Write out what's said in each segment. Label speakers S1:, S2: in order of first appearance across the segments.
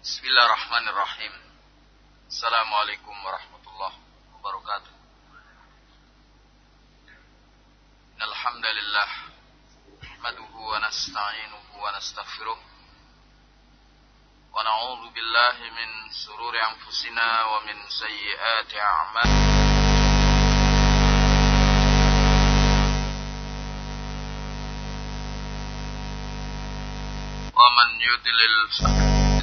S1: Bismillahirrahmanirrahim. Assalamualaikum warahmatullahi wabarakatuh. Alhamdulillah. Nahmaduhu wa nasta'inuhu wa nastaghfiruh. Wa na'udzu billahi min sururi anfusina wa min sayyiati a'malina. ومن يضلل فلا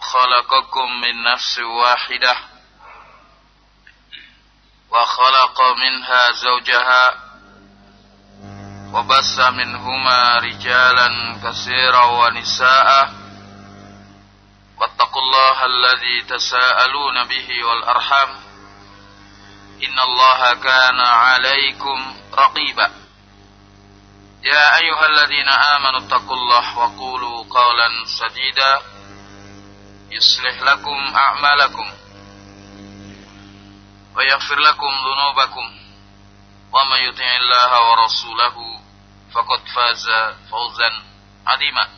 S1: خلقكم من نفس واحدة وخلق منها زوجها وبس منهما رجالا كثيرا ونساء واتقوا الله الذي تساءلون به والأرحام إن الله كان عليكم رقيبا يا أيها الذين آمنوا اتقوا الله وقولوا قولا سديدا يصلح لكم أعمالكم ويغفر لكم ذنوبكم ومن يطع الله ورسوله فقد فاز فوزا عظيما.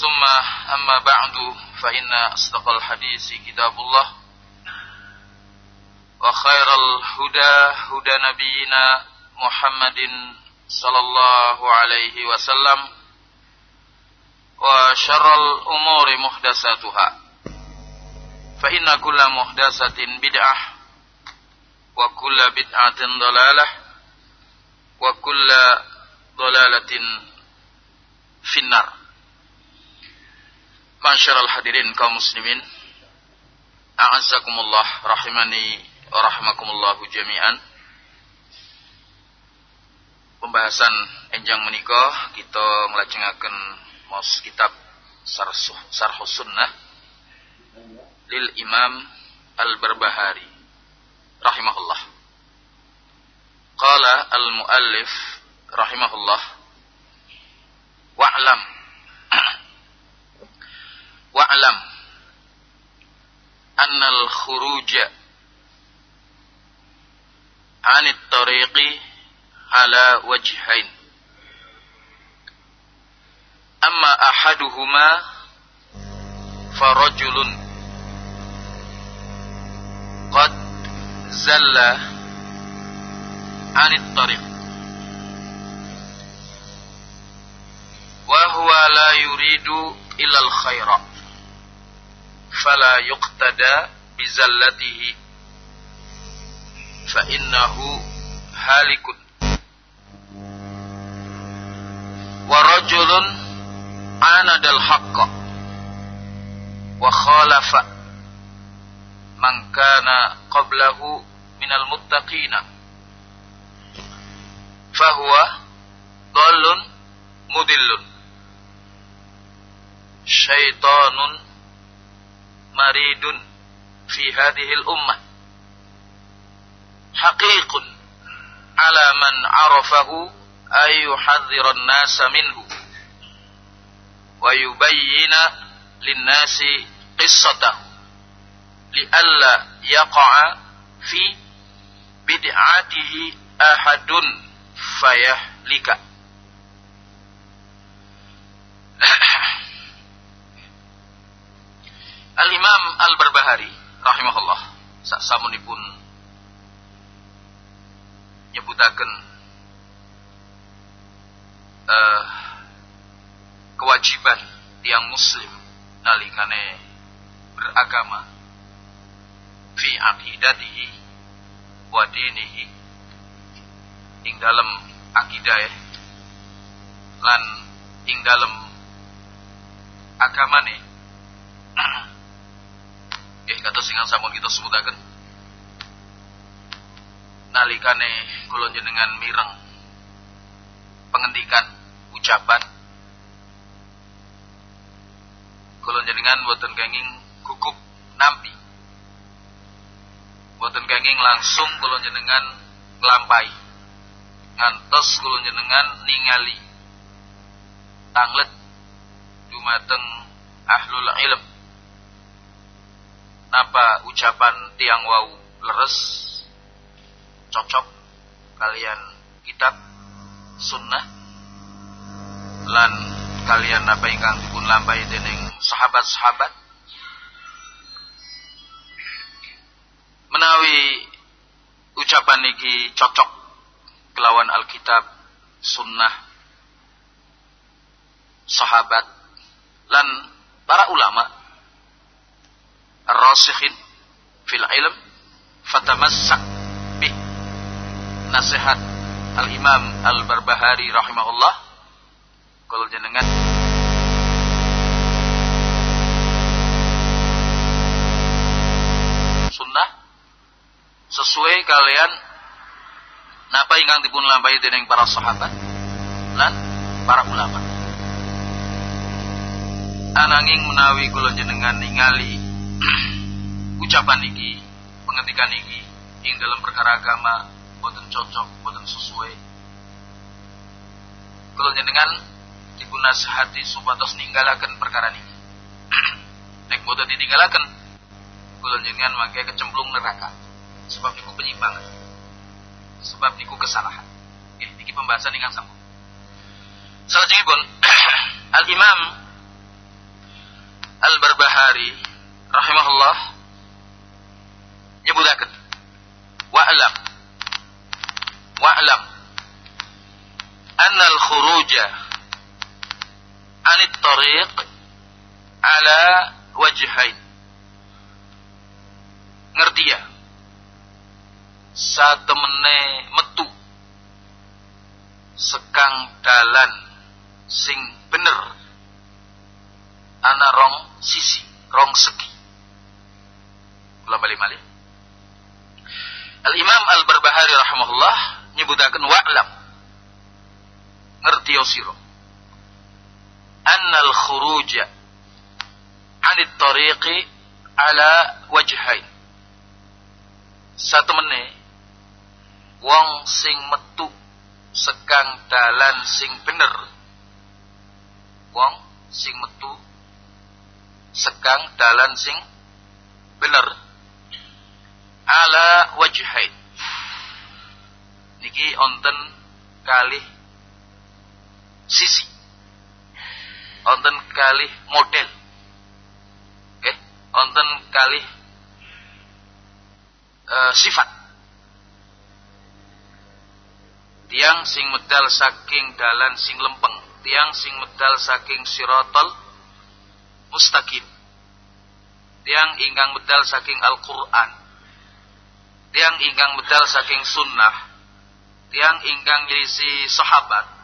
S1: ثم أما بعد فإن أصدق الحديث كتاب الله وخير الهدى هدى نبينا محمد صلى الله عليه وسلم. وشر الأمور محدثاتها فإن كل محدثة بدعة وكل بدعة ضلالة وكل ضلالة في النار Masyarul hadirin kaum muslimin A'azzakumullah rahimani wa rahimakumullahu jami'an pembahasan enjang menikah kita ngelajengaken mos kitab Sarh Sunnah lil Imam Al-Barbahari rahimahullah. Qala al-muallif rahimahullah wa'lam wa'lam anna al-khuruj 'an at-tariqi على وجهين أما أحدهما فرجل قد زل عن الطريق. وهو لا يريد إلا الخير فلا يقتدى بزلته فإنه هالك. ورجل عاند الحق وخالف من كان قبله من المتقين. فهو ضل مدل شيطان مريد في هذه الأمة. حقيق على من عرفه أن يحذر الناس منه. wa yubayyina linnasi qissatahu. Lialla yaqa'a fi bid'atihi ahadun fayahlika. Al-Imam Al-Barbahari rahimahullah sak samunipun nyebutaken eh uh, kewajiban tiang muslim nalikane beragama fi aqidatihi wa dinihi. Ing dalam akidah lan ing dalam agamane. Eh kata singan sampun kita sebutaken. Nalikane kula jenengan mireng pengendikan ucapan kula jenengan boten kenging gugup nampi. Boten kenging langsung kula jenengan nglampahi. Ngantos kula jenengan ningali tanglet dumateng ahlul ilm. Napa ucapan tiang wau leres cocok kalian kitab sunnah lan kalian apa ingkang dipun lampahi dening sahabat-sahabat. Menawi ucapan iki cocok kelawan Alkitab sunnah sahabat lan para ulama ar-rasikhin fil ilm fatamassak bih nasihat al-imam al-barbahari rahimahullah kalau jenengan. Sunnah. Sesuai kalian. Napa ingkang dipun lampahi dening para sahabat? Lan para ulama. Ananging menawi kula jenengan ningali ucapan iki pengetikan iki ing dalam perkara agama boten cocok boten sesuai. Kula jenengan dipun nasihati supados ninggalaken perkara niki. Nek boten ditinggalaken kula mangke kecemplung neraka. Sebab niku penyimpangan. Sebab niku kesalahan. Eh niki pembahasan ingkang sambung. Salajengipun Al Imam Al Barbahari rahimahullah nyebutaken wa'lam wa'lam anna al-khuruja anit tariq ala wajhain. Ngerti ya? Satemene metu. Sekang dalan sing bener. Ana rong sisi rong segi. Kula bali malih Al Imam Al Barbahari rahimahullah nyebutaken wa'lam. Ngerti sira anna al khuruja anit tariqi ala wajhain. Satemene wong sing metu sekang dalan sing bener. Wong sing metu sekang dalan sing bener. Ala wajhain. Niki onten kalih sisi onten kalih model. Okay? onten kalih uh, sifat. Tiang sing medal saking dalan sing lempeng. Tiang sing medal saking sirotol mustaqim. Tiang ingkang medal saking Al-Qur'an. Tiang ingkang medal saking sunnah. Tiang ingkang nyelisi sahabat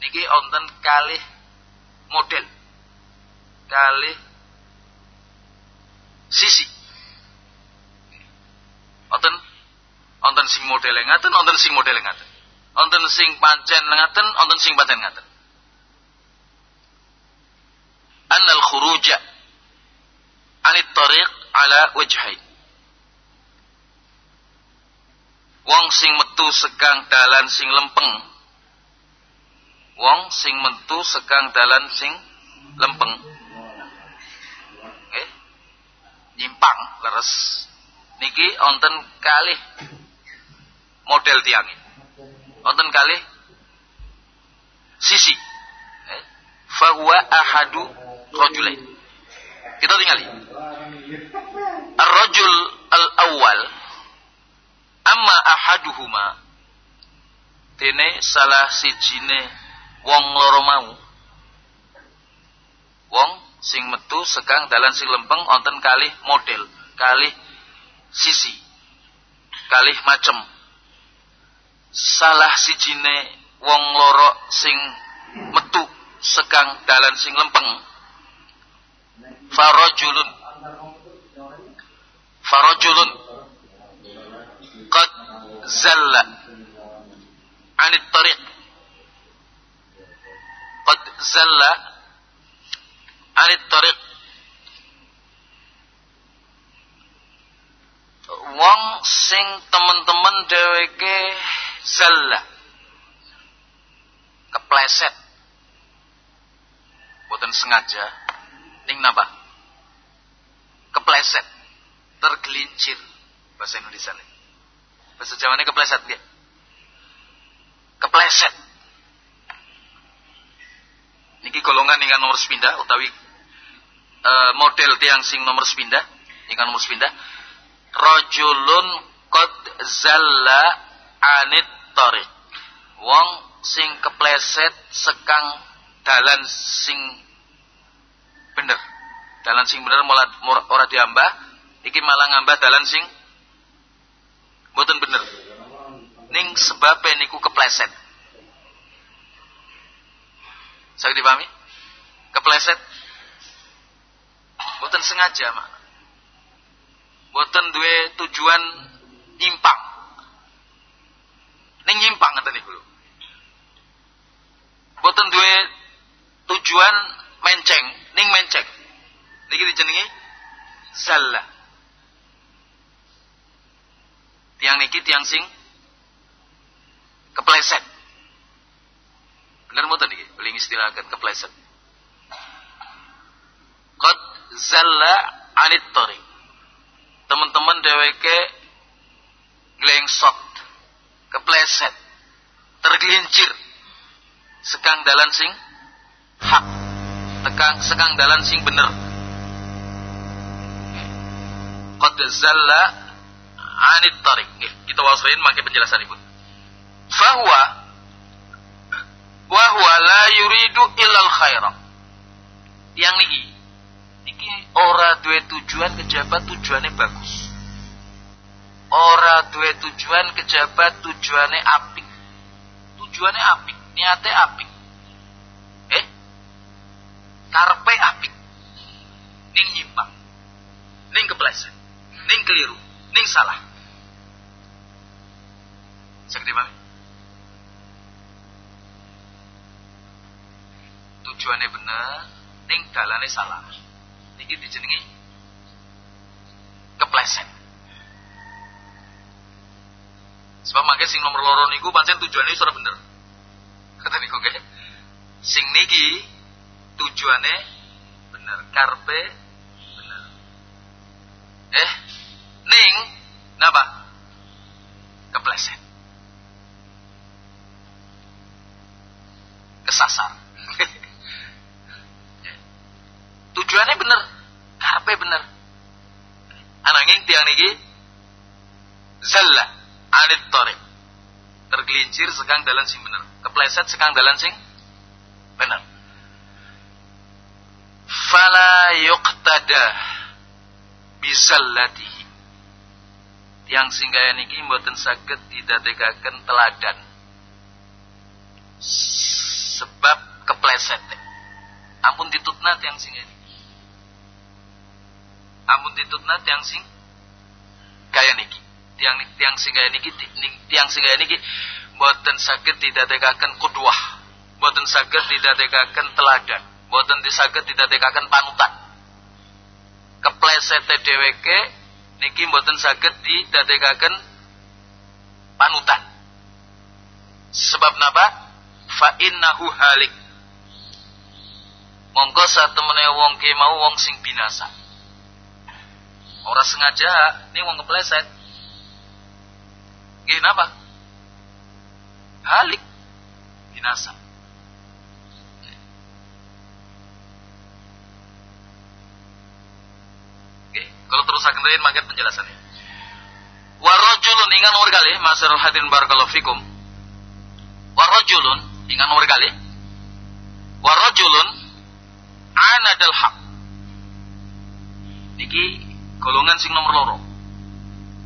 S1: niki onten kalih model. Kalih sisi. Onten onten sing model ngaten onten sing model ngaten. Onten sing pancen ngaten onten sing pancen ngaten. Annal khuruja anit tariq ala wajhai wong sing metu sekang dalan sing lempeng wong sing metu sekang dalan sing lempeng. Eh nyimpang leres. Niki onten kalih model tiangi onten kalih sisi. Eh fahuwa ahadu rajulain kita tinggali ar-rajul al-awwal amma ahaduhuma. Dene salah sijine wong loro mau. Wong sing metu sekang dalan sing lempeng onten kalih model kalih sisi kalih macem. Salah sijine wong loro sing metu sekang dalan sing lempeng. Farajulun. Farajulun. Qad zalla anit tariq qad zalla anit tariq. Wong sing temen-temen dheweke zalla. Kepleset. Boten sengaja. Ning napa kepleset. Tergelincir. Bahasa Indonesia bahasa Jawa ini kepleset ya kepleset niki golongan ingkang nomor sepindah utawi e, model tiang sing nomor sepindah ingkang nomor sepindah. Rajulun qad zalla anit tariq. Wong sing kepleset sekang dalan sing bener. Dalan sing bener malah ora diambah iki malah ngambah dalan sing mboten bener. Ning sebab niku kepleset saya dipahami? Kepleset? Mboten sengaja mak. Mboten duwe tujuan nyimpang. Ning nyimpang ngeten niku lho. Mboten duwe tujuan menceng. Ning menceng. Niki dijenengi salah tiang niki tiang sing kepleset bener mboten niki paling istilahkan kepleset. Qad zalla anit tariq teman-teman dheweke glengsot kepleset tergelincir. Sekang dalan sing hak tekang sekang dalan sing bener. Qad zalla anit tariq kita wasain makai penjelasan ibu. Fahuwa wa huwa la yuridu illal khaira. Yang niki niki ora duwe tujuan kejabat tujuannya bagus. Ora duwe tujuan kejabat tujuannya apik. Tujuannya apik niate apik. Eh? Karpe apik. Ning nyimpang. Ning kepleset. Ning keliru. Ning salah. Sakti mami tujuannya bener ning dalane salah. Niki dijenengi kepleset. Sebab makanya sing nomor loro niku pancen tujuannya sudah bener. Kata niku nggih. Sing niki tujuannya bener karpe bener. Eh ning napa? Kepleset. Kesasar tujuannya bener. Karpe bener. Ananging tiang niki zalla anit tariq tergelincir sekang dalan sing bener. Kepleset sekang dalan sing bener. Fala yuqtada bizallatihi tiang sing kaya niki mboten saged didadekaken teladan. Sebab kepleset. Ampun ditutna tiang sing ini ampun ditutna tiang sing kaya niki. Tiang tiang sing kaya niki tiang sing kaya niki mboten saged didadekaken kudwah mboten saged didadekaken teladan mboten disaged didadekaken panutan. Kepleset dheweke niki mboten saged didadekaken panutan. Sebab napa? Fa innahu halik. Mongko satemene wong ki mau wong sing binasa ora sengaja ning wong kepleset nggih napa halik binasa Oke, kalau terus akan rein makin penjelasannya. Warajulun ingat nomor kali, Masarul hadirin barakallahu fikum. Warajulun ingat nomor kali. Warajulun anadal haq. Niki golongan sing nomor loro.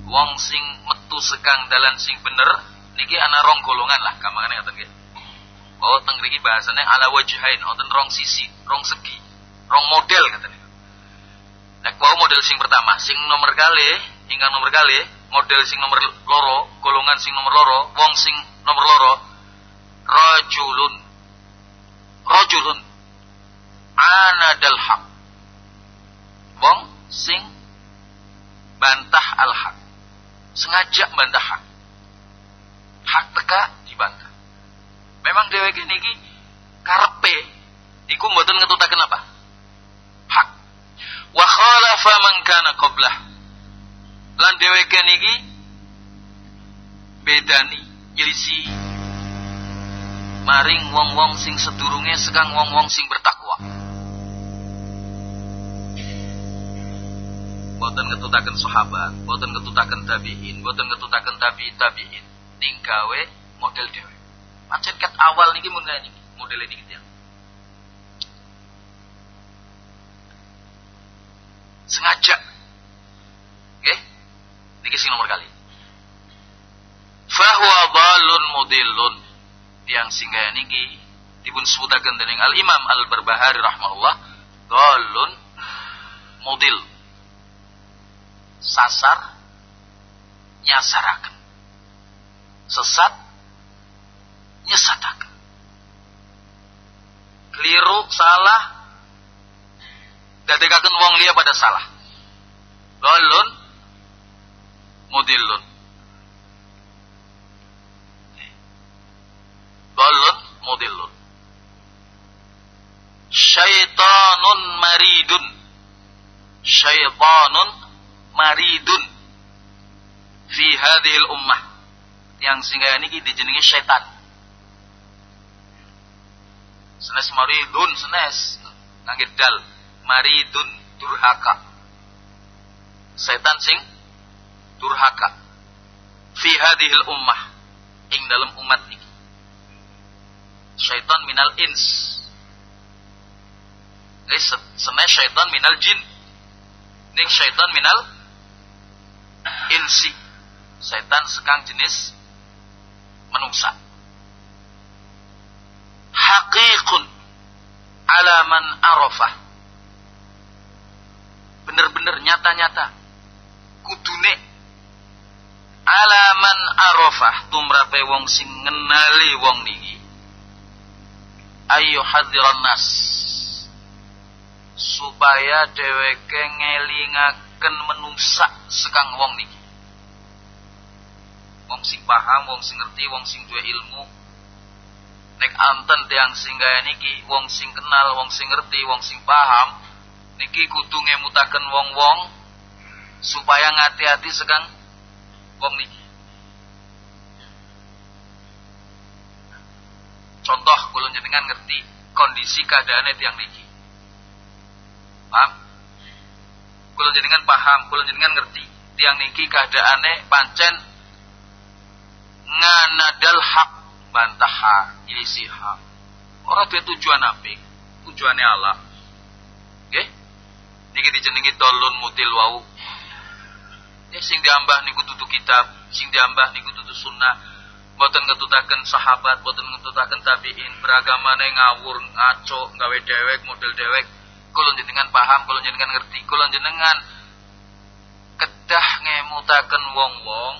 S1: Wong sing metu sekang dalan sing bener niki ana rong golongan lah gampangane ngoten nggih. Oh teng mriki bahasane ala wajhain wonten rong sisi, rong segi, rong model ngoten. Nek wau model sing pertama, sing nomor kali, ingkang nomor kali, model sing nomor loro, golongan sing nomor loro, wong sing nomor loro, rajulun rajulun anadal haq wong sing bantah al haq sengaja bantah hak. Hak teka dibantah. Memang dheweke niki karepe. Iku mboten ngetutaken apa? Hak. Wa khalafa man kana qablah. Lan dheweke niki bedani nyelisi maring wong-wong sing sedurunge sekang wong-wong sing bertakwa boten ngetutaken sahabat boten ngetutaken tabiin boten ngetutaken tabi tabiin. Ning gawe model dhewe. Pancen ket awal niki mun niki model niki ya sengaja. Okay? niki sing nomor kali. Fahuwa dhalun mudillun. Yang singgah niki dipun sebutaken dening Al Imam Al Barbahari rahimahullah dhalun mudil sasar nyasaraken. Sesat nyesataken. Keliru salah. Dadekaken wong liya pada salah. Dhalun mudillun Dalun mudillun. Syaitanun maridun. Syaitanun maridun. Fi hadhil ummah. Yang singgah ini dijenengi syaitan. Senes maridun, senes. Nangit dal. Maridun durhaka. Setan sing durhaka. Fi hadhil ummah. Ing dalam umat ini syaitan minal ins. Sebenarnya syaitan minal jin. Ini syaitan minal insi. Syaitan sekang jenis menungsa. Hakikun alaman arafah. Bener-bener nyata-nyata. Kudune alaman arafah tumrape wong sing ngenali wong niki ayu hadiran nas supaya dheweke ngelingaken menungsa sekang wong niki wong sing paham wong sing ngerti wong sing duwe ilmu nek anten tiang sing gaya niki wong sing kenal wong sing ngerti wong sing paham niki kudu ngemutaken wong-wong supaya ngati-hati sekang wong niki Contoh kalau jenengan ngerti kondisi keadaannya tiang niki. Paham? Kalau jenengan paham, kalau jenengan ngerti tiang niki keadaannya pancen nganadal hak bantah hak, isi hak. Orang dia tujuan apa? Tujuannya Allah. Oke? Niki dijenengi tolun mutil wau. Ya sing diambah niku tutu kitab, sing diambah niku tutu sunnah, boten ngetutaken sahabat, boten ngetutaken tabiin, beragamane ngawur, ngaco, gawe dewek, model dewek. Kula jenengan paham, kula jenengan ngerti, kula jenengan kedah ngemutaken wong-wong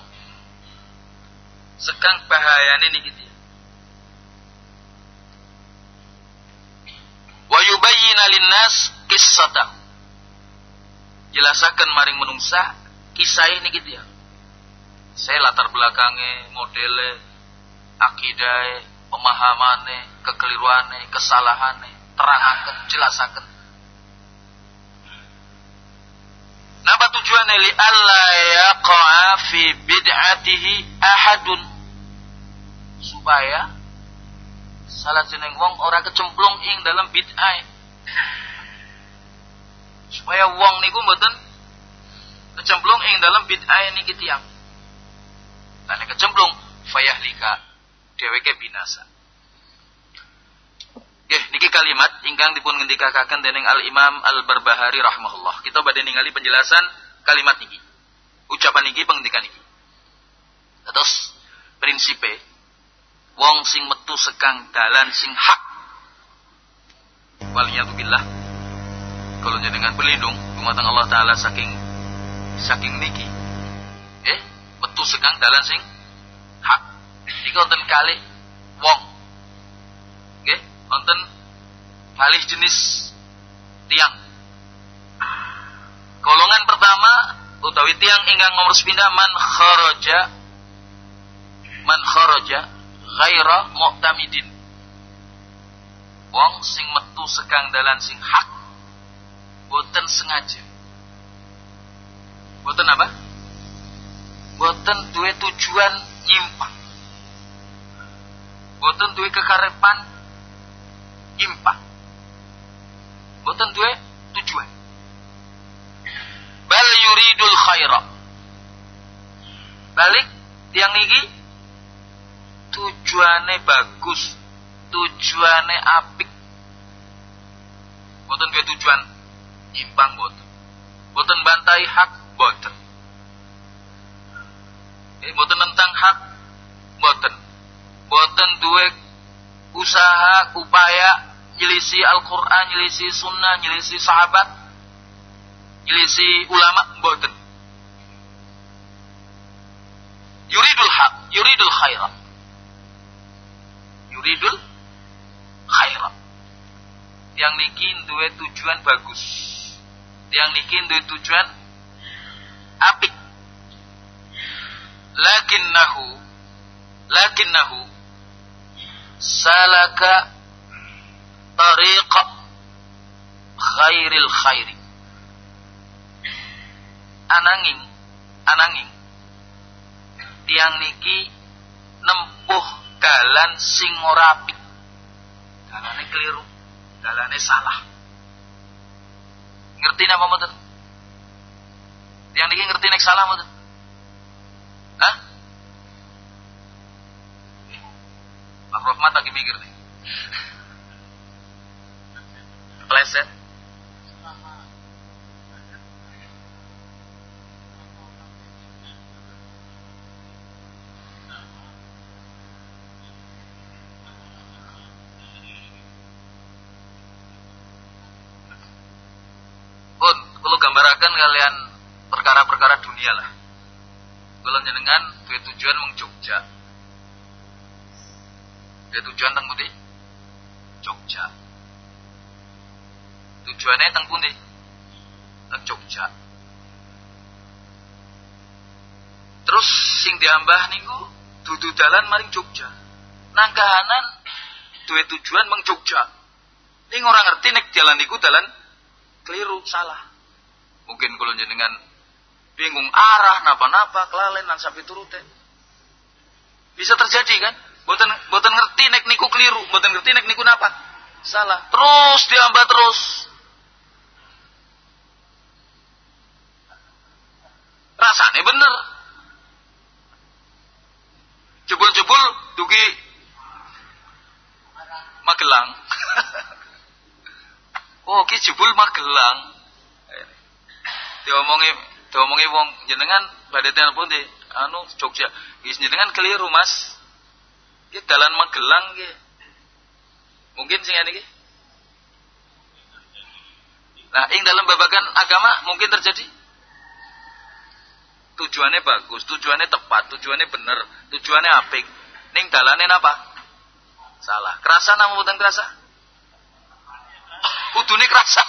S1: sekang bahayane niki dia. Wa yubayyina linnas qissata. Jelasaken maring menungsa kisah ini gitu ya saya latar belakangnya modele akidah pemahamannya kekeliruannya kesalahannya terangaken jelasaken Napa tujuannya li alla yaqa'a fi bid'atihi ahadun. Supaya salah jeneng wong ora kecemplung ing dalam bid'ah. Supaya wong niku mboten kecemplung ing dalam bid'ah niki tiyang. Nah, kecemplung fayahlika dheweke binasa. Oke, niki kalimat ingkang dipun ngendikaken dening Al Imam Al Barbahari rahimahullah. Kita badhe ningali penjelasan kalimat niki. Ucapan niki pengendikan niki. Terus prinsipe wong sing metu sekang dalan sing hak. Waliyatubillah. Kalau dengan berlindung dumateng Allah taala saking saking niki. Eh, metu sekang dalan sing hak. Iki wonten kali wong. Wonten kalih jenis tiang. Golongan pertama utawi tiang ingkang nomor sepindah man kharaja man kharaja ghaira mu'tamidin. Wong sing metu sekang dalan sing hak boten sengaja. Boten apa? Boten duwe tujuan nyimpang. Boten duwe kekarepan nyimpang. Boten duwe tujuan. Bal yuridul khaira. Balik tiang niki tujuane bagus, tujuane apik. Boten duwe tujuan nyimpang boten. Boten bantai hak boten. Eh, boten tentang hak boten. Boten duwe usaha upaya nyelisi Al-Quran, nyelisi sunnah, nyelisi sahabat, nyelisi ulama, boten. Yuridul hak, yuridul khairah. Yuridul khairah. Yang niki duwe tujuan bagus. Yang niki duwe tujuan apik. Lakinnahu lakinnahu salaka tariq khairil khairi. Ananging ananging tiang niki nempuh dalan sing ora apik. Dalane keliru dalane salah. Ngerti napa mboten? Tiang niki ngerti nek salah mboten Hah? Pak Rohmat lagi mikir nih. Kepleset pun kalau gambarakan kalian perkara-perkara dunia lah. Kalau jenengan tujuan meng tujuan teng Jogja. Tujuannya teng pundi? Teng Jogja. Terus sing diambah niku dudu dalan maring Jogja. Nang kahanan tujuan meng Jogja. Ning ora ngerti nek jalan niku dalan keliru salah. Mungkin kalau jenengan bingung arah napa-napa kelalen dan sampai turute. Bisa terjadi kan boten boten ngerti nek niku keliru boten ngerti nek niku napa salah. Terus diambah terus. Rasanya bener. Jebul-jebul dugi Magelang. Oh ki jebul Magelang. Diomongi diomongi wong jenengan badhe telepon di anu Jogja. Wis jenengan keliru Mas ki dalan Magelang ki mungkin sing ini Nah, ing dalam babagan agama mungkin terjadi tujuannya bagus, tujuannya tepat, tujuannya bener, tujuannya apik. Ning dalane apa? Salah. Kerasa nama bukan kerasa? Kudune kerasa.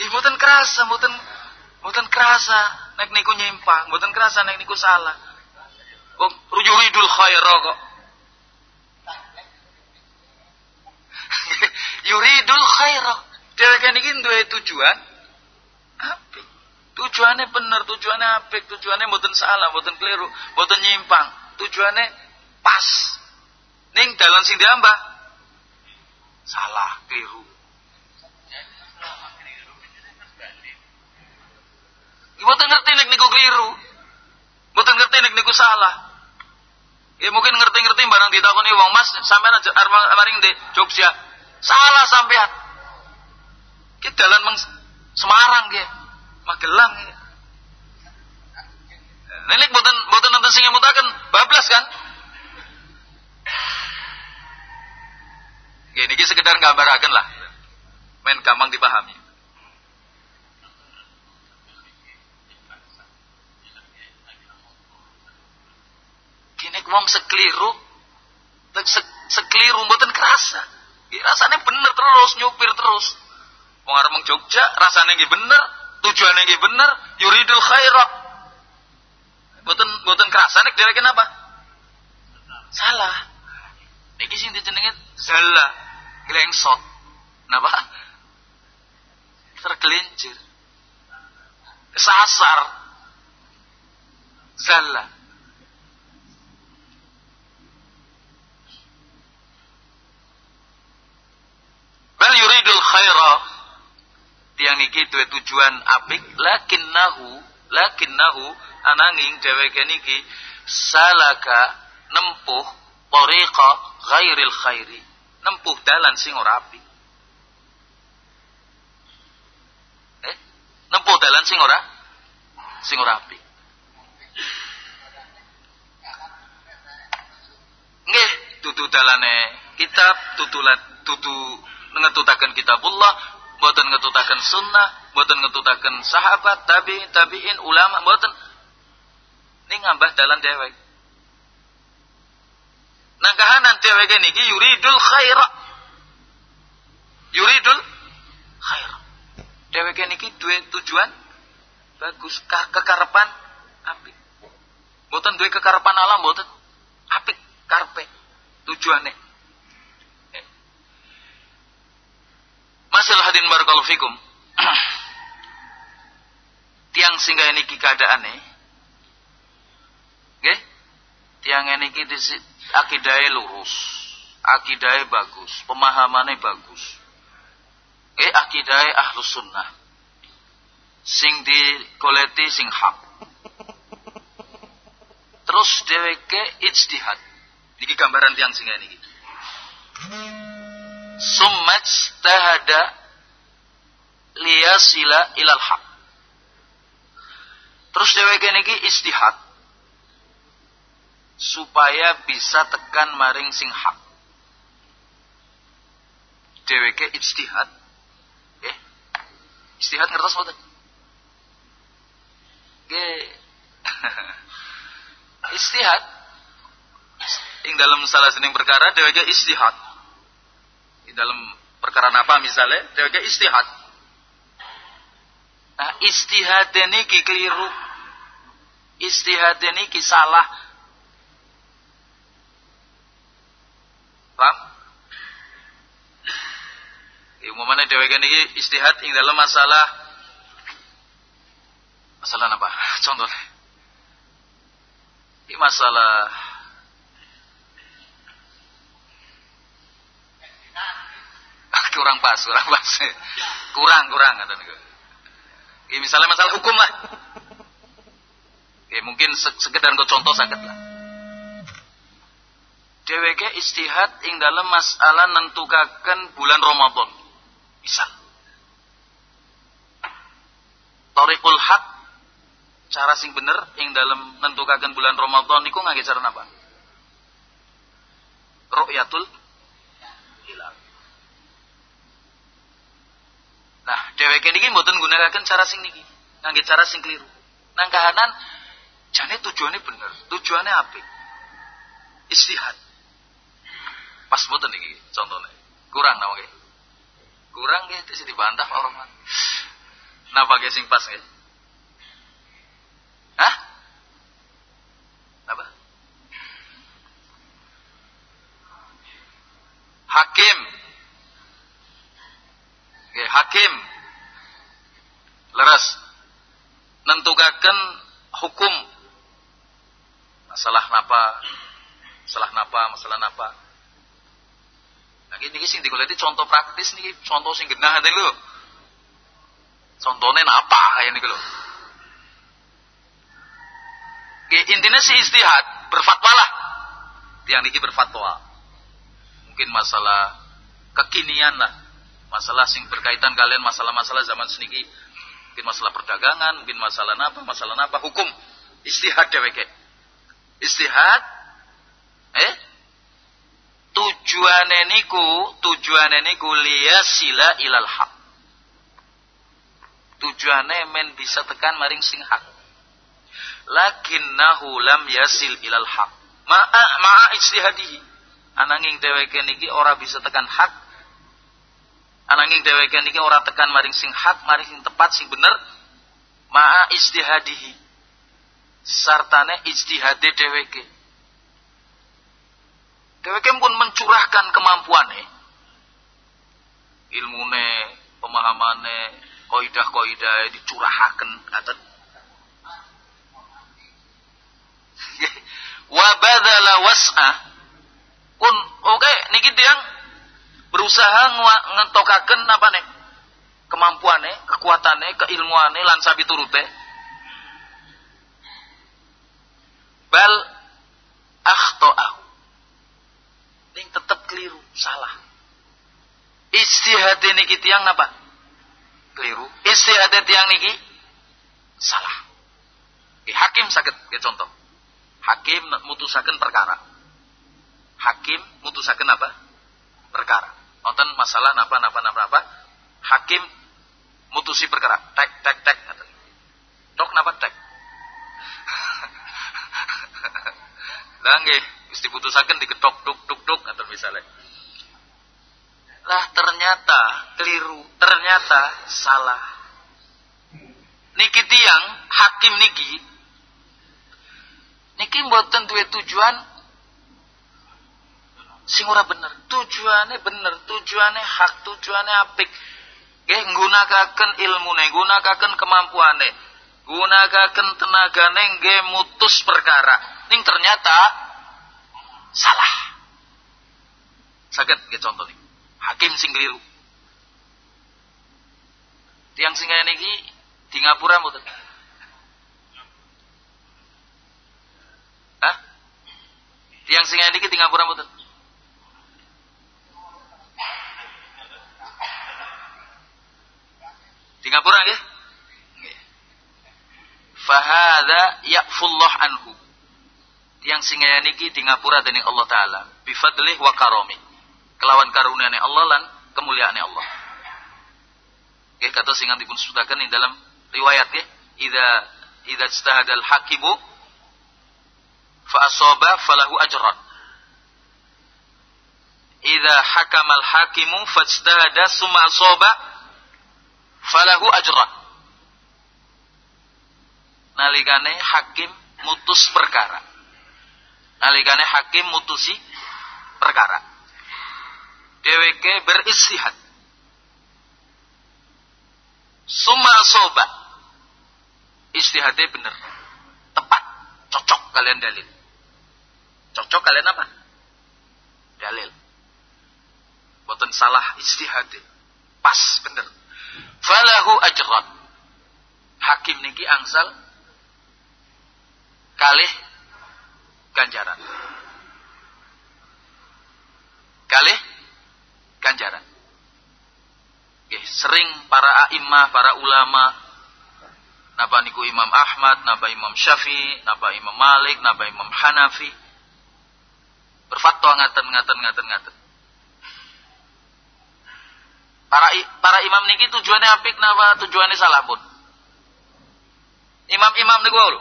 S1: Ih mboten kerasa, mboten kerasa nek niku nyimpang, mboten kerasa nek niku salah. Rujulidul khaira kok. Yuridul khaira. Dheweke niki duwe tujuan apik. Tujuannya benar, tujuannya apik, tujuannya mboten salah, mboten keliru, mboten nyimpang. Tujuannya pas. Ning dalan sing diambah salah, keliru. Mboten ngerti nek niku keliru. Mboten ngerti nek niku salah. Ya mungkin ngerti-ngerti barang ditakoni wong Mas sampean maring di Jogja. Salah sampean. Ki dalan Semarang nggih. Magelang ya. Nenek boten boten nonton sing mutaken bablas kan? Ini sekedar gambaraken lah. Men gampang dipahami. Wong sekeliru, sekeliru mboten kerasa. Ya, rasanya bener terus nyupir terus. Wong arep Jogja rasane nggih bener, tujuane nggih bener, yuridul khaira. Boten boten kerasan nek dheweke napa? Salah. Niki sing dijenenge zalla, glengsot. Napa? Tergelincir. Kesasar. Zalla. Bal yuridul khaira. Tiang niki duwe tujuan apik lakinnahu lakinnahu ananging dheweke niki salaka nempuh tariqa ghairil khairi. Nempuh dalan sing ora apik. Eh? Nempuh dalan sing ora sing ora apik. Nggih, tutu dalane kitab, tutulat tutu ngetutaken kitabullah, mboten ngetutaken sunnah, mboten ngetutaken sahabat, tabi, tabiin, ulama, mboten. Ini ngambah dalan dewek. Nang kahanan dewek niki yuridul khaira. Yuridul khaira. Dewek niki duwe tujuan bagus, kekarepan apik. Mboten duwe kekarepan alam mboten. Apik karpe tujuannya Masalah hadin barakallahu fikum. Tiang singgah ini keadaane. Nggih? Tiang ini kita akidahnya lurus. Akidahnya bagus, pemahamannya bagus. Nggih, akidahnya ahlus sunnah. Sing dikoleti sing hak. Terus dheweke ijtihad. Niki gambaran tiang singgah ini. Summat tahada liyasila ilal haq. Terus dheweke niki istihad supaya bisa tekan maring sing hak. Dheweke ijtihad. Eh, istihad ngertos mboten? Nggih. istihad ing dalam salah sening perkara dheweke istihad di dalam perkara apa misalnya dheweke istihad. Nah istihad ini keliru. Istihad ini salah. Paham? Umumnya dheweke niki istihad ing dalam masalah masalah apa contohnya. Ini masalah kurang pas, kurang pas. kurang, kurang kata niku. Ya, misalnya masalah hukum lah. Ya, mungkin sekedar gue contoh sakit lah. DWK istihad ing dalam masalah nentukaken bulan Ramadan. Misal. Torikul hak cara sing bener ing dalam nentukaken bulan Ramadan niku ngangge cara apa? Ru'yatul Nah, dheweke niki mboten nggunakaken cara sing niki, ngangge cara sing keliru. Nang kahanan jane tujuannya bener, tujuannya apik. Istihad. Pas mboten niki contohnya. Kurang napa nggih? Kurang nggih terus dibantah orang man. Napa nggih sing pas nggih? Hah? Napa? Hakim hakim. Leres nentukaken hukum. Masalah napa masalah napa masalah napa. Nah ini sing digoleti contoh praktis nih contoh sing genah ada lho. Contohnya napa kayak nih lho. Intinya si istihad berfatwalah yang niki berfatwa. Mungkin masalah kekinian lah masalah sing berkaitan kalian masalah-masalah zaman seniki mungkin masalah perdagangan mungkin masalah apa masalah apa hukum istihad deweke istihad eh? Tujuan niku tujuan niku sila ilal hak tujuannya men bisa tekan maring sing hak. Lakinnahu lam yasil ilal hak ma'a ma'a ijtihadihi. Ananging dheweke niki ora bisa tekan hak Nanging dheweke niki ora tekan maring sing hak, maring sing tepat, sing bener. Ma'a istihadihi. Sartane ijtihade dheweke. Dheweke pun mencurahkan kemampuane. Ilmune, pemahamane, kaidah-kaidah dicurahaken ngaten. Wa badzala was'a pun oke okay, niki tiang berusaha ngentokaken apa nih kemampuannya, kekuatannya, keilmuannya lan sabi turute. Bal akhta'ahu. Ning tetap keliru, salah. Istihad niki tiang apa? Keliru. Istihad tiang niki salah. Eh, hakim sakit, ya contoh. Hakim mutusaken perkara. Hakim mutusaken apa? Perkara nonton masalah napa napa napa napa hakim mutusi perkara tek tek tek dok napa tek? Lah nggih wis diputusaken diketok duk duk duk atau misalnya. Lah ternyata keliru ternyata salah. Niki tiang hakim niki niki mboten duwe tujuan sing ora bener. Tujuannya bener, tujuannya hak, tujuannya apik. Nggih nggunakaken ilmune, nggunakaken kemampuane, gunakaken tenagane nggih mutus perkara. Ning ternyata salah. Saged nggih contoh nih. Hakim sing keliru. Tiang sing kaya niki di Ngapura mboten? Hah? Tiang sing kaya niki di Ngapura mboten? Singapura ya? Fahada ya'fullah anhu. Yang singa niki di ngapura dening Allah taala bifadlih wa karomi. Kelawan karunia Allah lan kemuliaan Allah. Oke, kata singa dipun sebutaken di dalam riwayat ya. Ida ida ijtahadal hakibu fa asaba falahu ajran. Ida hakamal hakimu fajtahada summa asaba falahu ajran. Nalikane hakim mutus perkara. Nalikane hakim mutusi perkara. Dheweke beristihad. Summa soba. Istihadnya bener. Tepat. Cocok kalian dalil. Cocok kalian apa? Dalil. Boten salah istihadnya. Pas bener falahu ajran hakim niki angsal kalih ganjaran. Kalih ganjaran. Oke, sering para a'immah, para ulama napa niku Imam Ahmad, napa Imam Syafi'i, napa Imam Malik, napa Imam Hanafi berfatwa ngaten ngaten ngaten ngaten Para para imam niki tujuannya apik napa tujuannya salah pun. Imam-imam niku lho.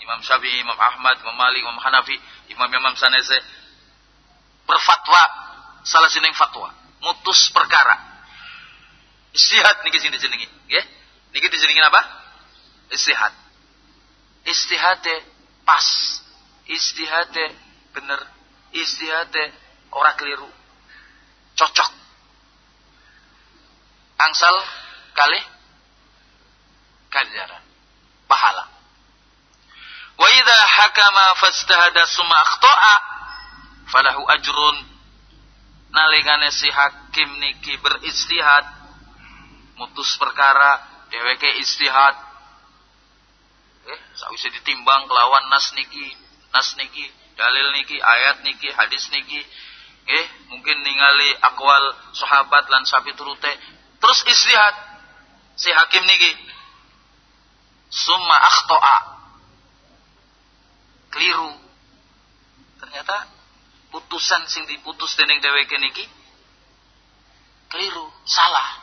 S1: Imam Syafi'i, Imam Ahmad, Imam Malik, Imam Hanafi, imam-imam sanese berfatwa salah sining fatwa, mutus perkara. Istihad niki sing dijenengi, nggih. Niki dijenengi apa? Istihad. Istihade pas. Istihade bener. Istihade ora keliru. Cocok angsal kali ganjaran pahala. Wa idza hakama fastahada summa akhta'a falahu ajrun. Nalikane si hakim niki beristihad mutus perkara dheweke istihad. Eh sawise ditimbang kelawan nas niki nas niki dalil niki ayat niki hadis niki. Eh mungkin ningali akwal sahabat lan sapi turute Terus istihad si hakim niki. Summa akhto'a. Keliru. Ternyata putusan sing diputus dening dheweke niki keliru, salah.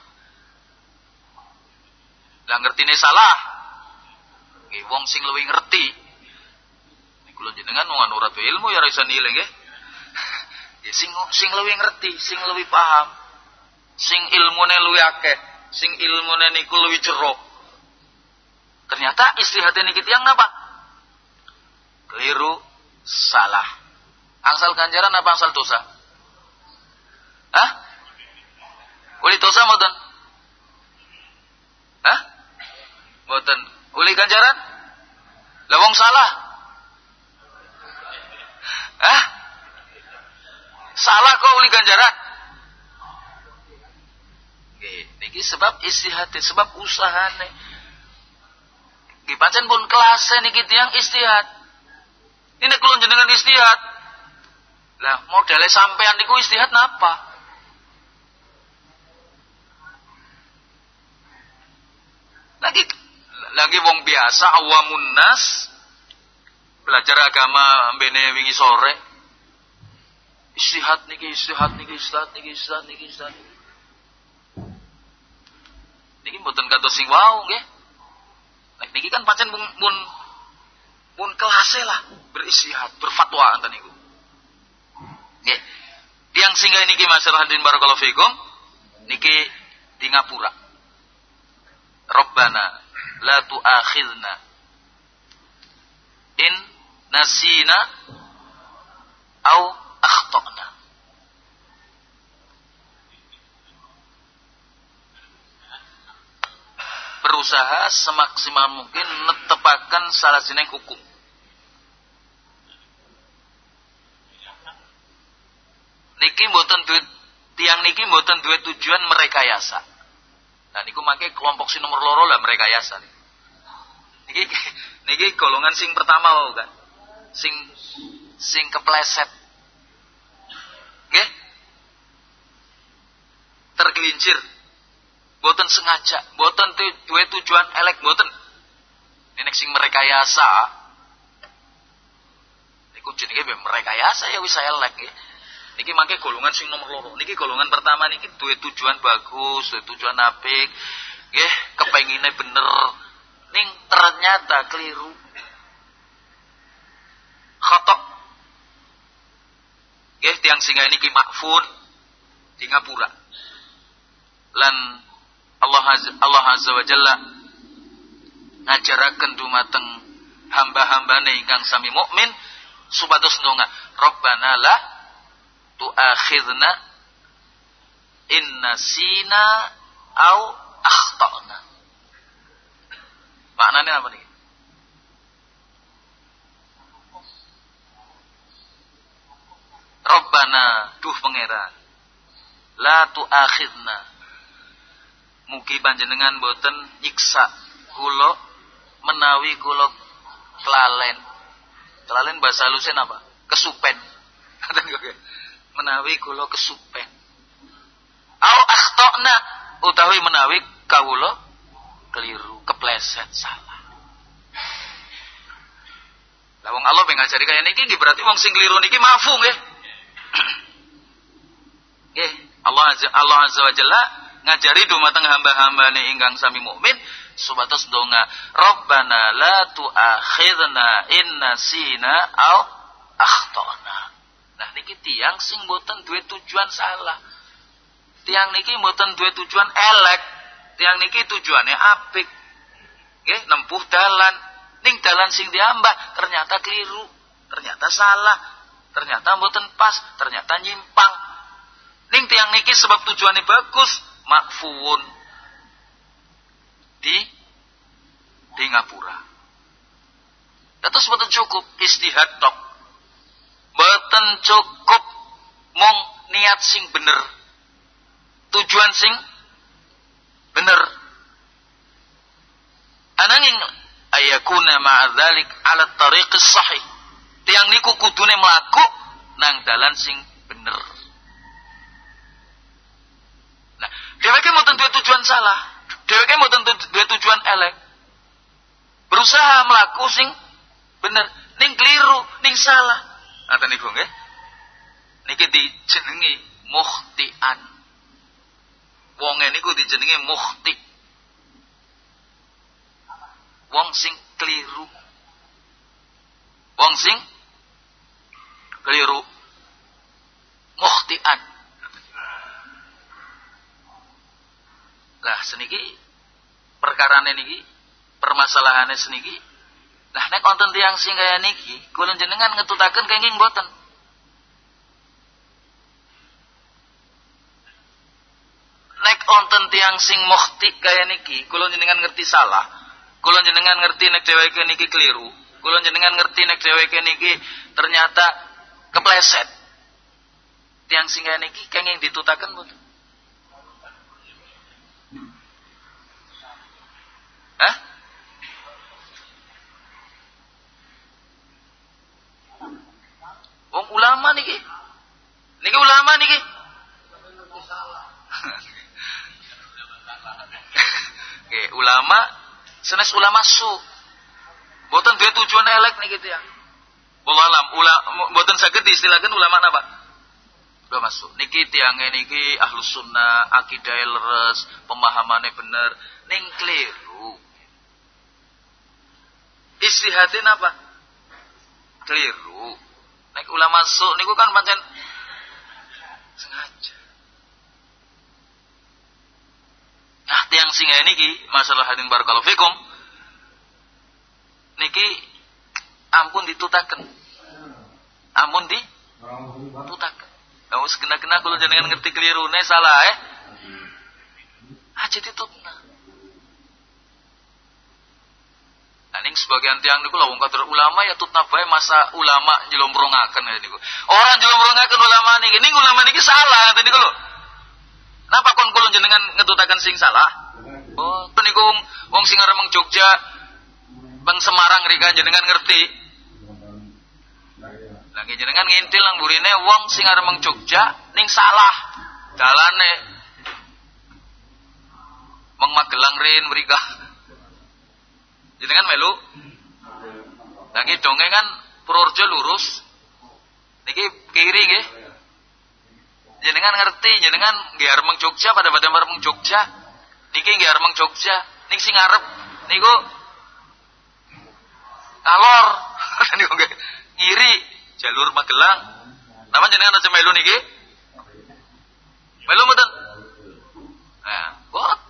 S1: Lah ngertine salah. Nggih wong sing luwih ngerti. Lho jenengan wong anu ilmu ya ra iso nilai nggih. sing sing luwih ngerti, sing luwih paham sing ilmune luwih akeh, sing ilmune niku luwih jero. Ternyata istihad niki tiyang napa? Keliru, salah. Angsal ganjaran apa angsal dosa? Hah? Uli dosa mboten? Hah? Mboten. Uli ganjaran? Lawang salah. Hah? Salah kok uli ganjaran? Niki sebab istihad, sebab usahane. Nggih pancen pun kelas niki tiyang istihad. Ini kalau jenengan istihad. Lah modalnya sampean niku istihad napa? Lagi lagi wong biasa awamun nas belajar agama mbene wingi sore istihad niki istihad niki istihad niki istihad niki istihad niki mboten kados sing wau nggih. Nek niki kan pancen pun pun pun kelase lah beristihad berfatwa enten niku. Nggih. Tiang singgah niki masalah hadirin barakallahu fikum niki di ngapura. Rabbana la tu'akhidna in nasina au akhtana. Berusaha semaksimal mungkin netepakan salah sineng hukum. Niki mboten duit tiang niki mboten duit tujuan merekayasa. Nah niku make kelompok si nomor loro lah merekayasa nih. Niki niki golongan sing pertama kan. Sing sing kepleset. Nggih? Tergelincir. Boten sengaja, boten duwe tujuan elek boten. Ini sing merekayasa. Niku jenenge merekayasa ya wis elek nggih. Niki mangke golongan sing nomor loro. Niki golongan pertama niki duwe tujuan bagus, duwe tujuan apik. Nggih, kepengine bener. Ning ternyata keliru. Khotok. Nggih, tiang singa niki makfun di ngapura. Lan Allah Azza, Allah Azza wa Jalla ngajaraken dumateng hamba-hambane ingkang sami mukmin supados ndonga Rabbana la tu'akhidna in nasina au akhtana. Maknanya apa nih? Rabbana, duh pangeran. La tu'akhidna. Mugi panjenengan boten nyiksa kula menawi kula kelalen. Kelalen bahasa halusnya apa? Kesupen. menawi kula kesupen. Au akhtana utawi menawi kawula keliru, kepleset, salah. Lah wong Allah ngajari kaya niki berarti wong sing keliru niki maafu nggih. Nggih, Allah azza Allah azza wa jalla ngajari dumateng hamba-hambane ingkang sami mukmin subatos donga Rabbana la tu'akhidna in nasina au akhtana. Nah niki tiang sing boten duwe tujuan salah. Tiang niki boten duwe tujuan elek. Tiang niki tujuannya apik. Nggih, nempuh dalan. Ning dalan sing diambah ternyata keliru, ternyata salah, ternyata boten pas, ternyata nyimpang. Ning tiang niki sebab tujuannya bagus, makfuun di di ngapura. Terus betul cukup istihad tok Boten cukup mong niat sing bener. Tujuan sing bener. Ananging ayakuna ma'adzalik ala tariqis sahih. Tiang niku kudune mlaku nang dalan sing bener. Nah, dheweke mboten duwe tujuan salah. Dheweke mboten duwe tujuan elek. Berusaha mlaku sing bener, ning keliru, ning salah. Ngaten niku nggih. Niki dijenengi mukhtian. Wong niku dijenengi mukhti. Wong sing keliru. Wong sing keliru. Mukhtian. Lah seniki perkarane niki permasalahannya seniki Nah nek wonten tiyang sing kaya niki kula jenengan ngetutaken kenging boten. Nek wonten tiang sing mukhti kaya niki kula jenengan ngerti salah. Kula jenengan ngerti nek dheweke niki keliru. Kula jenengan ngerti nek dheweke niki ternyata kepleset. Tiang sing kaya niki kenging ditutaken boten. Hah? Wong ulama niki. Niki ulama niki. Oke, ulama senes ulama su. Boten duwe tujuan elek niki ya. Wallah alam, ulama boten saged diistilahkan ulama napa? Udah masuk. Niki tiangnya niki ahlus sunnah, akidah leres, pemahamannya bener, ning keliru. Istihadin apa? Keliru. Nek ulama masuk niku kan pancen sengaja. Nah, tiang singa niki masalah hadin barakallahu fikum. Niki ampun ditutaken. Ampun di tutaken. Kamu sekena-kena kalau jangan ngerti keliru, nih salah eh. Aja ditutna. Aning sebagian tiang niku lawung kader ulama ya tutna bae masa ulama jelomrongaken ya niku. Orang jelomrongaken ulama niki, ning ulama niki salah ngoten niku lho. Napa kon kula jenengan ngetutaken sing salah? Oh, niku wong, wong sing arep Jogja Bang Semarang rika jenengan ngerti. Lagi jenengan ngintil nang burine wong sing arep Jogja ning salah dalane. Meng Magelang rin mrika Jenengan melu? Lagi dongeng kan Purworejo lurus. Niki kiri nggih. Jenengan ngerti, jenengan nggih arep Jogja pada pada arep Jogja. Niki nggih arep Jogja. Ning sing ngarep niku alor. niku nggih kiri jalur Magelang. Nama jenengan aja melu niki? Melu mboten? Nah, boten.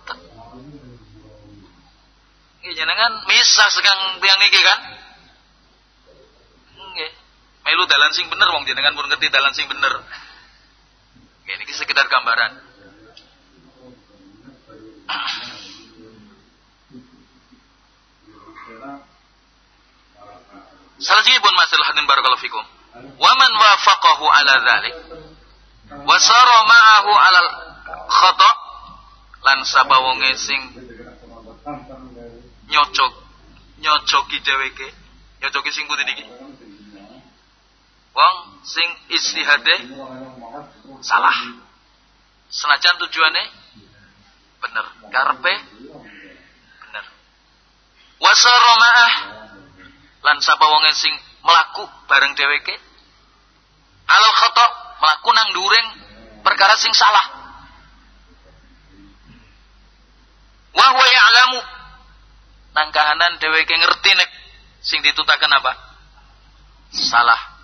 S1: Nggih jenengan misah sekang tiang niki kan? Nggih. Melu dalan sing bener wong jenengan pun ngerti dalan sing bener. Nggih niki sekedar gambaran. pun masalah hadin barakallahu fikum. Wa man wafaqahu ala dzalik wa sara ma'ahu ala khata lan sabawonge sing nyocok nyocoki dheweke. Nyocoki sing putih niki wong sing istihade salah. Senajan tujuannya bener karpe bener. Wasara ma'ah lan sapa wonge sing melaku bareng dheweke? Alal khata melaku nang during perkara sing salah wa huwa ya'lamu nang kahanan dheweke ngerti nek sing ditutaken apa? Salah.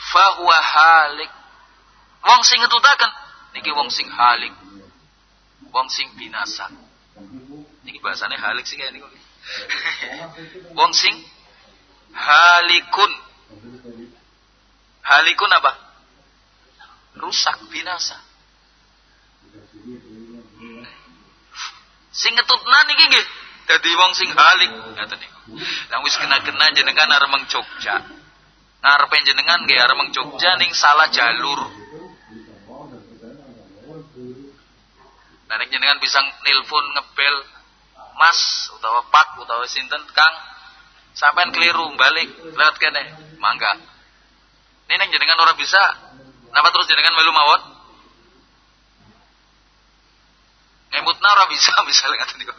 S1: Fahuwa halik. Wong sing ngetutaken niki wong sing halik. Wong sing binasa. Niki bahasane halik sing kaya niku. wong sing halikun. Halikun apa? Rusak binasa. Sing ngetutna niki nggih dadi wong sing halik ngoten niku. Lah wis kena-kena jenengan arep meng Jogja. Ngarepe jenengan nggih arep meng Jogja ning salah jalur. Nek jenengan bisa nelpon ngebel Mas utawa Pak utawa sinten Kang sampean keliru balik lewat kene mangga. Ini nek jenengan ora bisa napa terus jenengan melu mawon? Ngemutna ora bisa misalnya ngaten niku.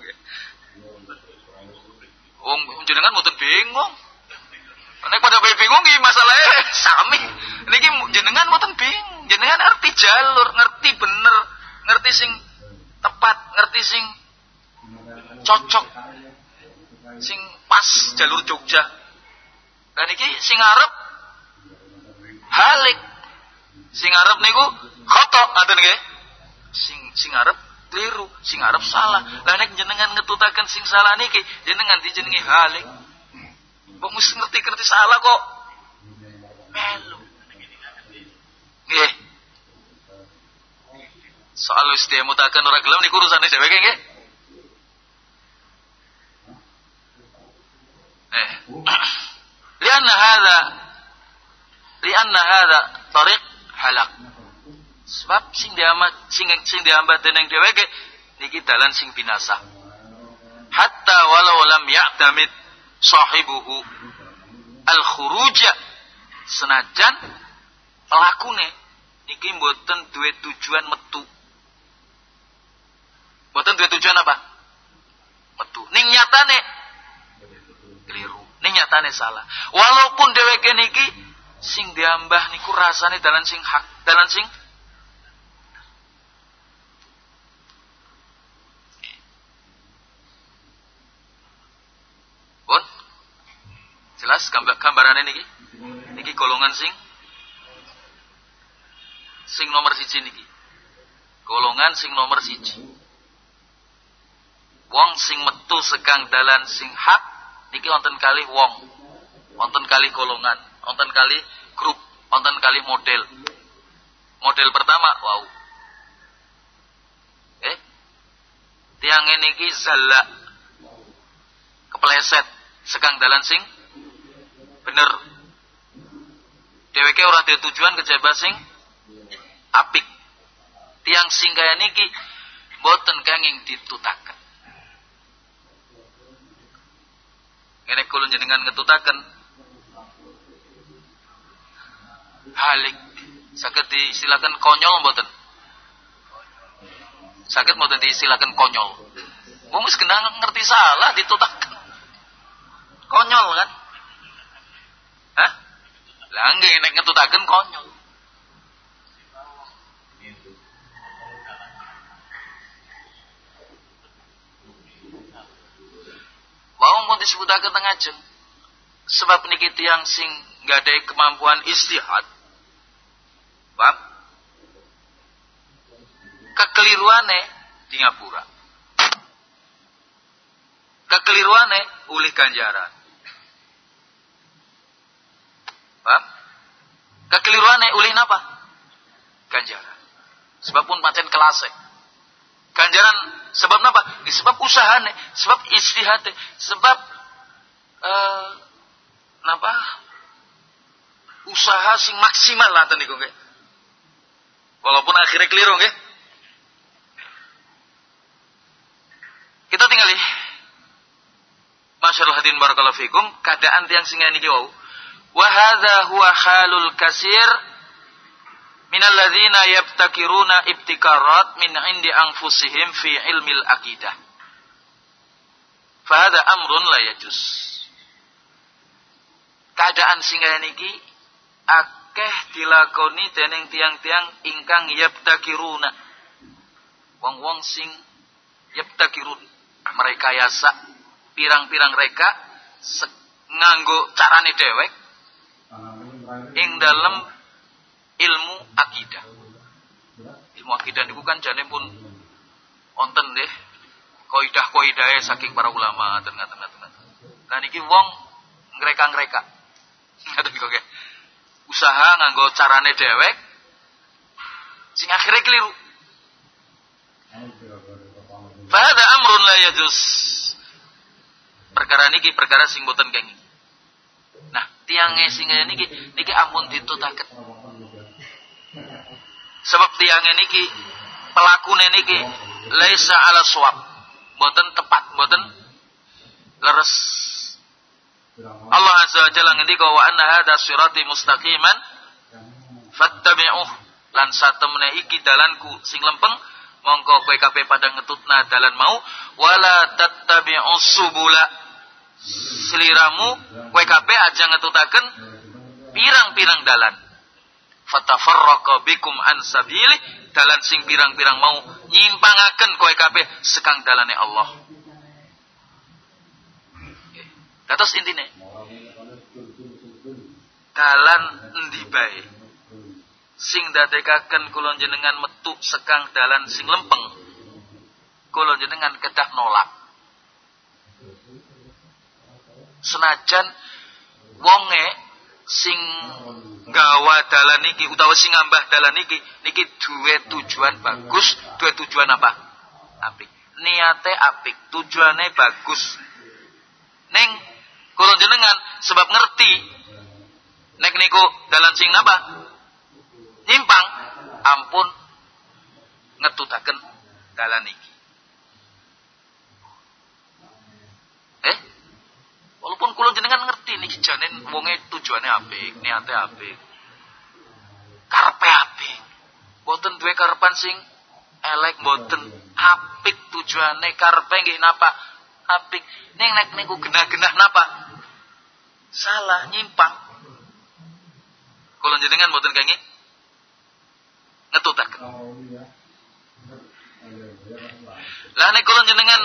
S1: Wong jenengan mboten bingung. Nek pada bingung iki masalahnya sami. Niki jenengan mboten bingung. Jenengan ngerti jalur, ngerti bener, ngerti sing tepat, ngerti sing cocok. Sing pas jalur Jogja. Dan iki sing arep halik. Sing arep niku khotok ngaten nggih. Sing sing arep keliru, sing arep salah. Lah nek jenengan ngetutaken sing salah niki, jenengan dijenengi halik. Wong mesti ngerti-ngerti salah kok. Melu. Nggih. Soal wis mutaken ora gelem niku urusane dheweke nggih. Eh. Lianna hadha lianna hadha tariq halak. Sebab sing diamat sing sing diambat dening dheweke niki dalan sing binasa. Hatta walau lam ya'tamid sahibuhu al khuruja senajan pelakune niki mboten duwe tujuan metu. Mboten duwe tujuan apa? Metu. Ning nyatane keliru. Ning nyatane salah. Walaupun dheweke niki sing diambah niku rasane dalan sing hak, dalan sing Gambar gambarannya niki? Niki golongan sing sing nomor siji niki. Golongan sing nomor siji. Wong sing metu sekang dalan sing hak niki wonten kali wong. Wonten kali golongan, wonten kali grup, wonten kali model. Model pertama, wow. Eh? Tiang niki zalla kepleset sekang dalan sing bener. Dheweke ora duwe tujuan kejaba sing apik. Tiang sing kaya niki boten kenging ditutaken. Ini kulun jenengan ngetutaken halik sakit diistilahkan konyol mboten sakit mboten diistilahkan konyol wis kena ngerti salah ditutaken konyol kan lah nggih nek ngetutaken konyol Wong pun disebutaken tengah jeng. Sebab niki yang sing ada kemampuan istihad. Paham? Kekeliruane di ngapura. Kekeliruane ulih ganjaran. Paham? Kekeliruane ulih napa? Ganjaran. Sebab pun pancen kelase. Ganjaran sebab napa? Sebab usahane, sebab istihate, sebab uh, napa? Usaha sing maksimal lah tadi nggih. Walaupun akhirnya keliru nggih. Kita tinggali. Masyaallah hadin barakallahu fikum, keadaan tiang singa niki wau. Wa hadza huwa halul kasir min alladzina yabtakiruna ibtikarat min indi anfusihim fi ilmil aqidah. Fahada amrun la yajuz. Keadaan singa niki akeh dilakoni dening tiang-tiang ingkang yabtakiruna. Wong-wong sing yabtakirun. Mereka yasa pirang-pirang reka nganggo carane dewek ing dalam ilmu akidah. Ilmu akidah niku kan jane pun onten deh kaidah-kaidahe saking para ulama tengah-tengah. Nah niki wong ngreka-ngreka. Ngaten kok usaha nganggo carane dewek sing akhirnya keliru. Fahada amrun la yajuz. Perkara niki perkara sing boten kengi. Nah, tiange sing niki niki ampun ditutaken. Sebab tiange niki pelakune niki laisa ala suap. Boten tepat, boten leres Allah Azza wa Jalla ngendika wa anna hadza sirati mustaqiman fattabi'uh lan satemene iki dalanku sing lempeng mongko kowe kabeh pada ngetutna dalan mau wala tattabi'us subula seliramu kabeh aja ngetutaken pirang-pirang dalan fatafarraqa bikum an sabili dalan sing pirang-pirang mau nyimpangaken kowe kabeh sekang dalane Allah Kados intine. Dalan endi bae. Sing dadekaken kula jenengan metu sekang dalan sing lempeng. kula jenengan kedah nolak. Senajan wonge sing gawa dalan niki utawa sing ngambah dalan niki niki duwe tujuan bagus, duwe tujuan apa? Apik. Niate apik, tujuannya bagus. Neng kula jenengan sebab ngerti nek niku dalan sing napa? Nyimpang, ampun ngetutaken dalan niki. Eh? Walaupun kula jenengan ngerti niki jane wonge tujuane apik, niate apik. Karepe apik. Boten duwe karepan sing elek boten apik tujuane karepe nggih napa? Apik. Ning nek niku genah-genah napa? Salah nyimpang. Kula jenengan boten kenging ngetutaken. Lah nek kula jenengan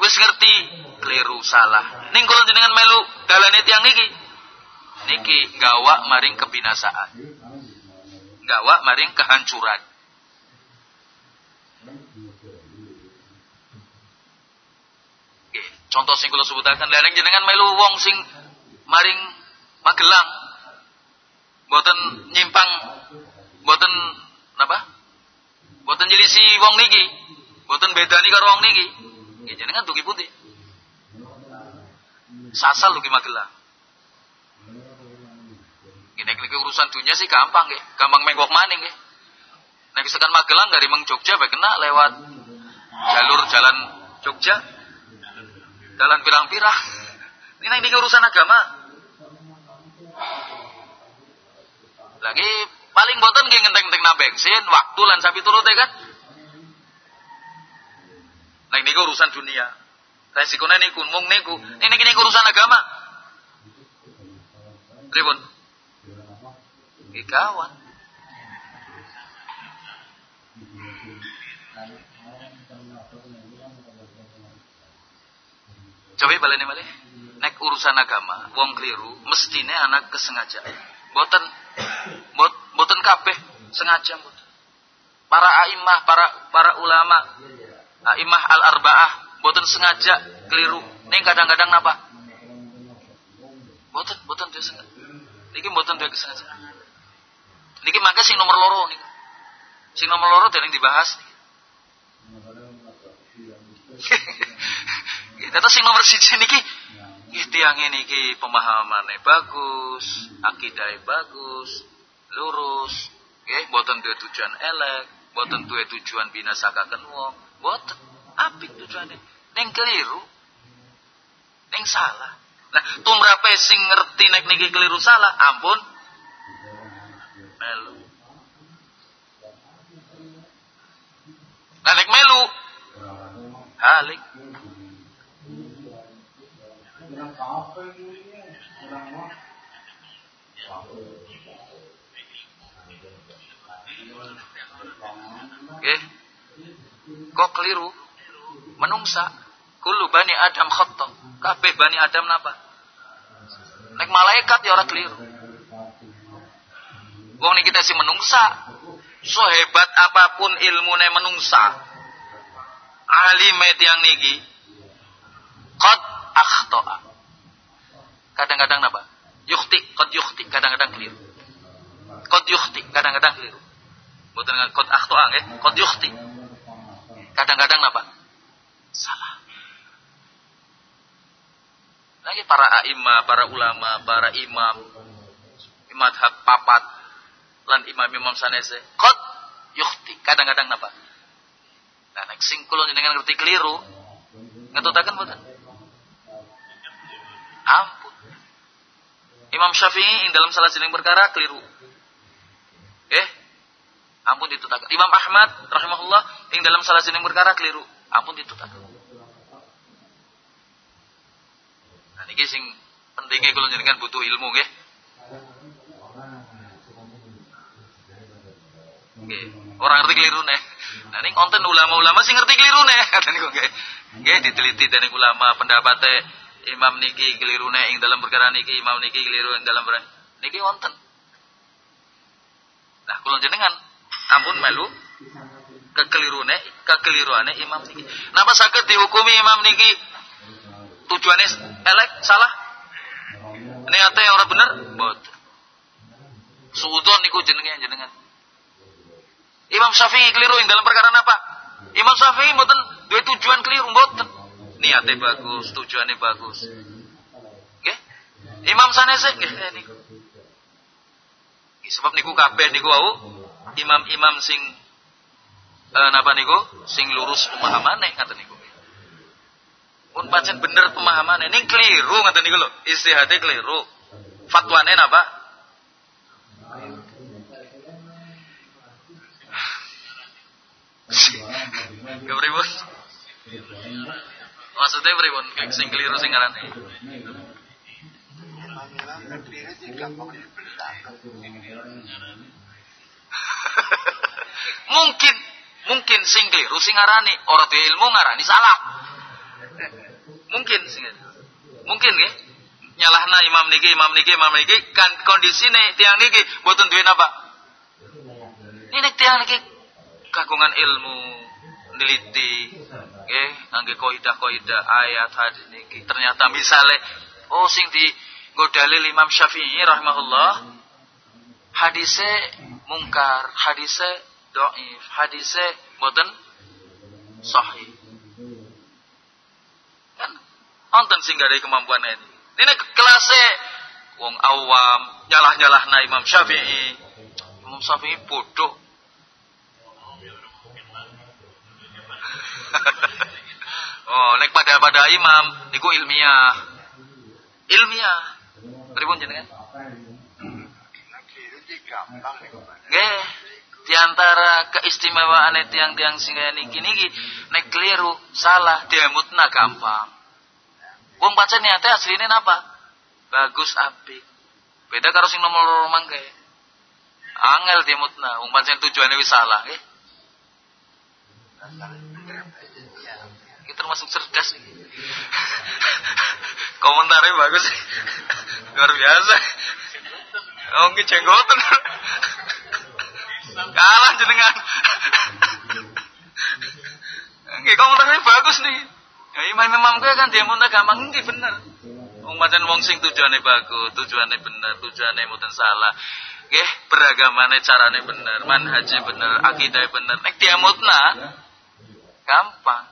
S1: wis ngerti keliru salah. Ning kula jenengan melu dalane tiang niki. Niki gawa maring kebinasaan. Gawa maring kehancuran. Oke, contoh sing kula sebutaken lah jenengan melu wong sing maring Magelang. Boten nyimpang boten napa? Boten jilisi wong niki. Boten bedani karo wong niki. Ya jenengan duki putih. Sasal duki Magelang. Ini klik urusan dunia sih gampang ya, gampang menggok maning ya. Nek misalkan Magelang dari Meng Jogja baik kena lewat jalur jalan Jogja, jalan pirang-pirang. Ini ini urusan agama. Lagi paling boten nggih ngenteng-ngenteng bensin, waktu lan sapi turut ya kan. Nah ini urusan dunia. Resikonya niku, mung niku. Ini ini urusan agama. Ribun. Kawan. Coba balik nih balik. Nek urusan agama, wong keliru, mestinya anak kesengajaan. Boten, bot, boten kabeh sengaja boten. Para aimah, para para ulama, aimah al arbaah, boten sengaja keliru. Ning kadang-kadang napa? Boten, boten dia sengaja. Niki boten dia sengaja. Niki mangke sing nomor loro nih. Sing nomor loro dereng dibahas. Kita sing nomor siji niki tiang ini ki pemahamannya bagus, akidahnya bagus, lurus, nggih boten duwe tujuan elek, boten duwe tujuan binasakaken wong, boten apik tujuane. Ning keliru, ning salah. Nah, tumrape sing ngerti nek niki keliru salah, ampun melu. Nah, nek melu halik. Oke. Kok keliru? Menungsa. Kulu bani Adam khotoh. Kabeh bani Adam napa? Nek malaikat ya orang keliru. Wong niki kita si menungsa. So hebat apa pun ilmune menungsa. Alime tiang niki. Qad akhto'a. Kadang-kadang napa? Yukti, qad yukti, kadang-kadang keliru. Qad yukti, kadang-kadang keliru. Dengan qad akhto'a ya, qad yukti. Kadang-kadang napa? Salah. Lagi para aima, para ulama, para imam, madhab papat, lan imam-imam sanese. Qad yukti, kadang-kadang napa? Nah, nek sing jenengan ngerti keliru, ngetutaken mboten? Ampun. Imam Syafi'i dalam salah satu perkara keliru. Eh, ampun ditutakan. Imam Ahmad rahimahullah yang dalam salah satu perkara keliru. Ampun ditutakan. Nah, ini sing pentingnya kalau jenengan butuh ilmu nggih. Nggih, orang ngerti keliru nih. Nah, ini konten ulama-ulama sih ngerti keliru nih. Kata niku nggih. Nggih diteliti dening ulama pendapatnya imam niki kelirune ing dalam perkara niki imam niki keliru ing dalam perkara niki wonten nah kula jenengan ampun melu kekelirune kekeliruane imam niki. Napa saged dihukumi imam niki tujuannya elek salah? Niatnya orang bener? Boten. Suudon niku jenenge jenengan. Imam Syafi'i keliru dalam perkara apa? Imam Syafi'i mboten dua tujuan keliru mboten. Niatnya bagus, tujuannya bagus. Nggih. Imam sanese nggih niku. Sebab niku kabeh niku wau imam-imam sing eh, napa niku sing lurus pemahamane ngaten niku. Pun pancen bener pemahamane ning keliru ngaten niku lho, istihate keliru. Fatwane napa? Kepripun? Maksudnya pripun? Sing keliru sing ngarane. mungkin mungkin sing keliru sing ngarani. Ora ilmu ngarani salah. Mungkin sing mungkin nggih. Nyalahna imam niki imam niki imam niki. Kan kondisine tiang niki mboten duwe napa? Ini tiang niki kagungan ilmu neliti nggih angge kaidah-kaidah ayat hadis niki. Ternyata misale oh sing di nggo dalil Imam Syafi'i rahimahullah hadise mungkar. Hadise doif. Hadise boten sahih. Kan? Onten sing dari kemampuan ini. Ini kelasnya wong awam nyalah-nyalah na Imam Syafi'i. Imam Syafi'i bodoh. Oh nek pada pada imam niku ilmiah. Ilmiah. Pripun jenengan Nggih, di antara keistimewaan tiang-tiang singgah niki niki nek keliru salah diamutna gampang. Wong pancen niate asline napa? Bagus apik. Beda karo sing nomor loro mangke. Angel diamutna, wong pancen tujuane wis salah nggih. Kita termasuk cerdas nih. Komentarnya bagus. Luar biasa. Oh, nggih jenggoten. Kalah jenengan. Nggih komentarnya bagus nih. Ya imam-imam kowe kan dia muntah gampang nggih bener. Wong pancen wong sing tujuane bagus, tujuane bener, tujuane mboten salah. Nggih, beragamane carane bener, manhaje bener, akidah bener. Nek diamutna gampang.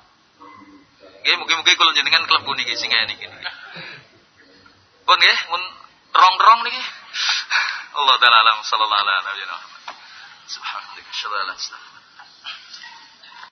S1: Nggih, mugi-mugi kula jenengan klebu niki sing niki. Pun nggih, mun rong-rong niki. الله تعالى اعلم صلى الله على نبينا محمد. سبحانك أشهد أن لا إله إلا أنت.